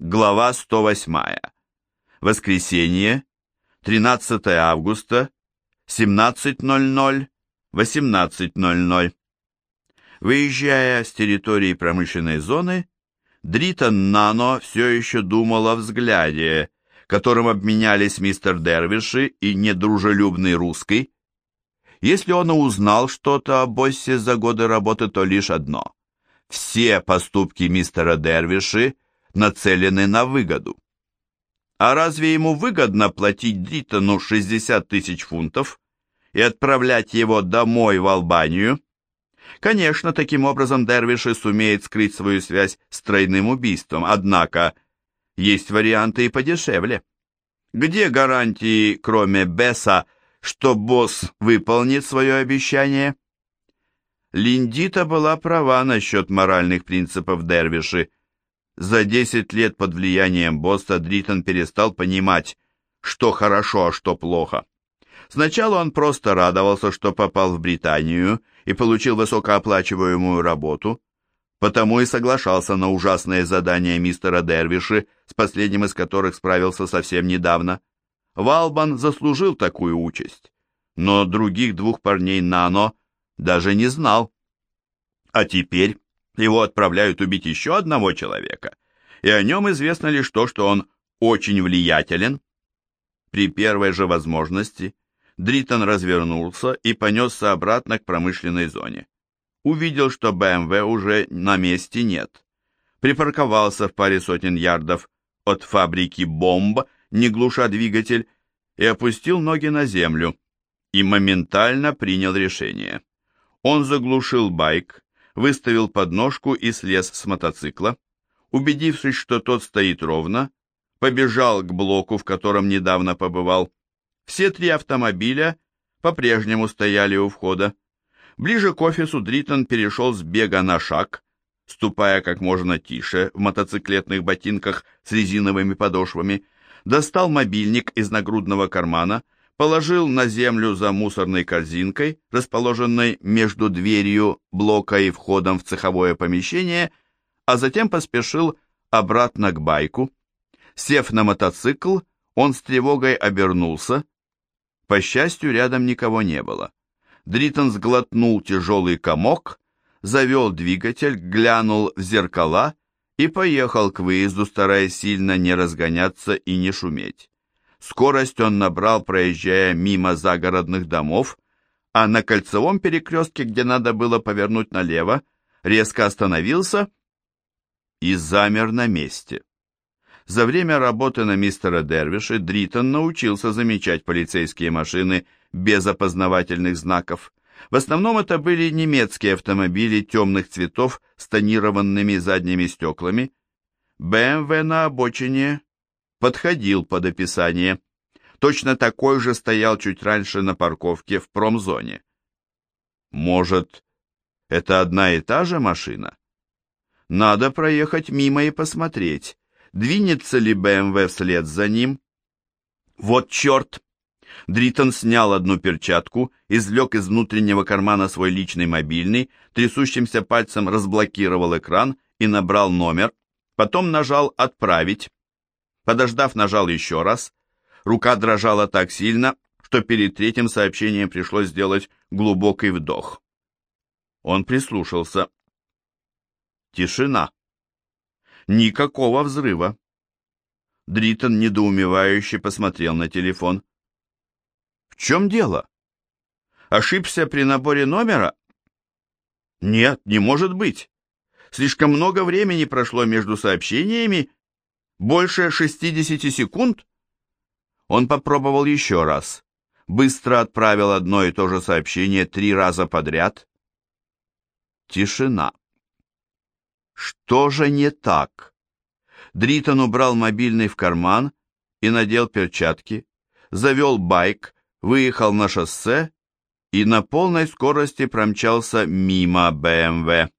Глава 108. Воскресенье, 13 августа, 17.00, 18.00. Выезжая с территории промышленной зоны, Дритон Нано все еще думал о взгляде, которым обменялись мистер Дервиши и недружелюбный русский. Если он узнал что-то о боссе за годы работы, то лишь одно. Все поступки мистера Дервиши нацелены на выгоду. А разве ему выгодно платить Дритону 60 тысяч фунтов и отправлять его домой в Албанию? Конечно, таким образом Дервиши сумеет скрыть свою связь с тройным убийством, однако есть варианты и подешевле. Где гарантии, кроме Бесса, что босс выполнит свое обещание? Линдита была права насчет моральных принципов Дервиши. За 10 лет под влиянием босса Дритон перестал понимать, что хорошо, а что плохо. Сначала он просто радовался, что попал в Британию и получил высокооплачиваемую работу, потому и соглашался на ужасные задания мистера Дервиши, с последним из которых справился совсем недавно. Валбан заслужил такую участь, но других двух парней Нано даже не знал. А теперь его отправляют убить еще одного человека, и о нем известно лишь то, что он очень влиятелен. При первой же возможности Дритон развернулся и понесся обратно к промышленной зоне. Увидел, что БМВ уже на месте нет. Припарковался в паре сотен ярдов от фабрики бомб, не глуша двигатель, и опустил ноги на землю, и моментально принял решение. Он заглушил байк, выставил подножку и слез с мотоцикла. Убедившись, что тот стоит ровно, побежал к блоку, в котором недавно побывал. Все три автомобиля по-прежнему стояли у входа. Ближе к офису Дритон перешел с бега на шаг, ступая как можно тише в мотоциклетных ботинках с резиновыми подошвами, достал мобильник из нагрудного кармана, положил на землю за мусорной корзинкой, расположенной между дверью блока и входом в цеховое помещение, а затем поспешил обратно к байку. Сев на мотоцикл, он с тревогой обернулся. По счастью, рядом никого не было. Дритон сглотнул тяжелый комок, завел двигатель, глянул в зеркала и поехал к выезду, стараясь сильно не разгоняться и не шуметь. Скорость он набрал, проезжая мимо загородных домов, а на кольцевом перекрестке, где надо было повернуть налево, резко остановился и замер на месте. За время работы на мистера Дервиша Дритон научился замечать полицейские машины без опознавательных знаков. В основном это были немецкие автомобили темных цветов с тонированными задними стеклами. БМВ на обочине подходил под описание. Точно такой же стоял чуть раньше на парковке в промзоне. Может, это одна и та же машина? Надо проехать мимо и посмотреть, двинется ли БМВ вслед за ним. Вот черт! Дритон снял одну перчатку, извлек из внутреннего кармана свой личный мобильный, трясущимся пальцем разблокировал экран и набрал номер, потом нажал «Отправить». Подождав, нажал еще раз. Рука дрожала так сильно, что перед третьим сообщением пришлось сделать глубокий вдох. Он прислушался. Тишина. Никакого взрыва. Дритон недоумевающе посмотрел на телефон. В чем дело? Ошибся при наборе номера? Нет, не может быть. Слишком много времени прошло между сообщениями, больше 60 секунд? Он попробовал еще раз. Быстро отправил одно и то же сообщение три раза подряд. Тишина. Что же не так? Дритон убрал мобильный в карман и надел перчатки, завел байк, выехал на шоссе и на полной скорости промчался мимо БМВ.